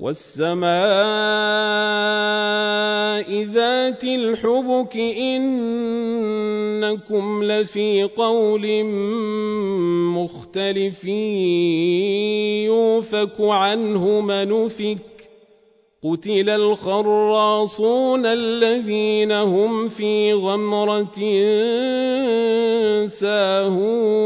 والسماء ذات الحبك إنكم لفي قول مختلف يوفك عنه من افك قتل الخراصون الذين هم في غمرة ساهون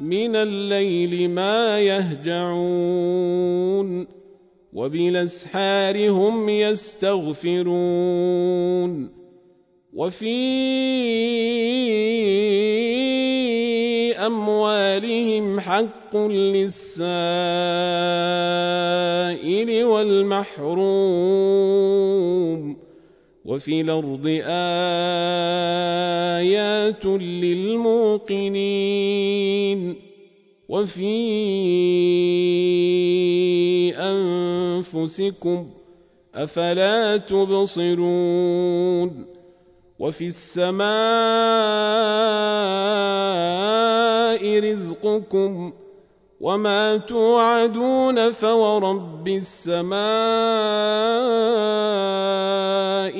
من الليل ما يهجعون وبالأسحار هم يستغفرون وفي أموالهم حق للسائل والمحروم وفي الأرض آيات للموقنين وفي أنفسكم أفلا تبصرون وفي السماء رزقكم وما توعدون فورب السماء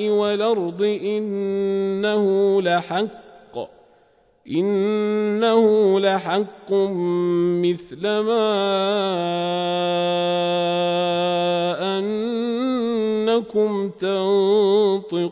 والارض انه لحق انه لحق مثل ما انكم تنطقون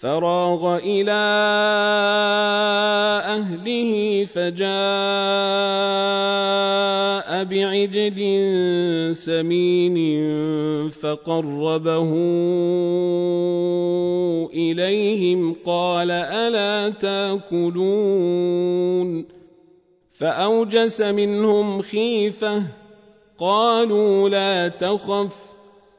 فراغ إلى أهله فجاء بعجل سمين فقربه إليهم قال ألا تأكلون فأوجس منهم خيفة قالوا لا تخف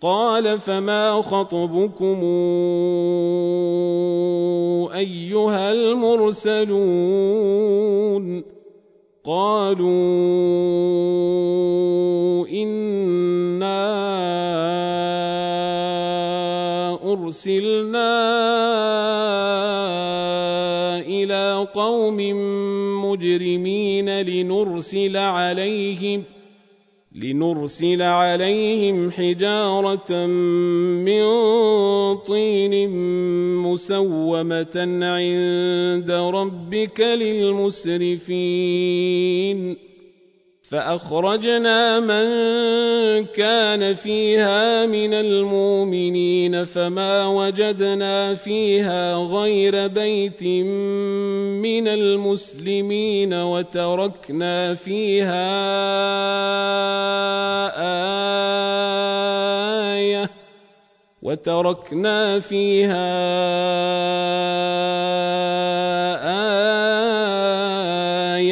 قال فما خطبكم ايها المرسلون قالوا انا ارسلنا إلى قوم مجرمين لنرسل عليهم لنرسل عليهم حجارة من طين مسومة عند ربك للمسرفين. فأخرجنا من كان فيها من المؤمنين فما وجدنا فيها غير بيت من المسلمين وتركنا فيها آية وتركنا فيها آية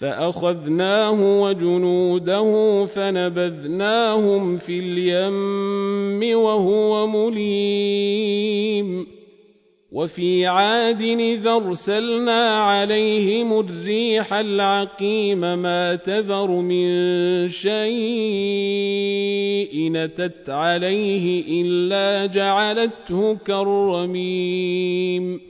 فأخذناه وجنوده فنبذناهم في اليم وهو مليم. وفي عاد إذا أرسلنا عليهم الريح العقيم ما تذر من شيء نتت عليه إلا جعلته كالرميم.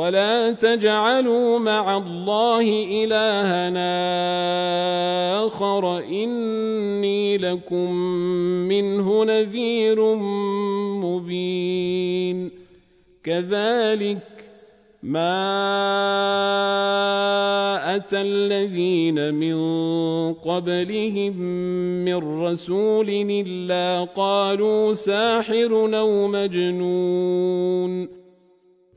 ولا تجعلوا مع الله إلهنا آخر إني لكم منه نذير مبين كذلك ما أتى الذين من قبلهم من رسول إلا قالوا ساحر أو مجنون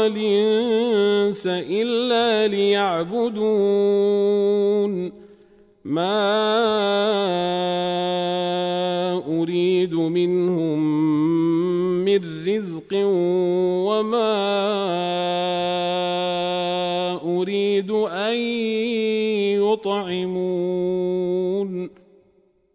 والانس الا ليعبدون ما اريد منهم من رزق وما اريد ان يطعمون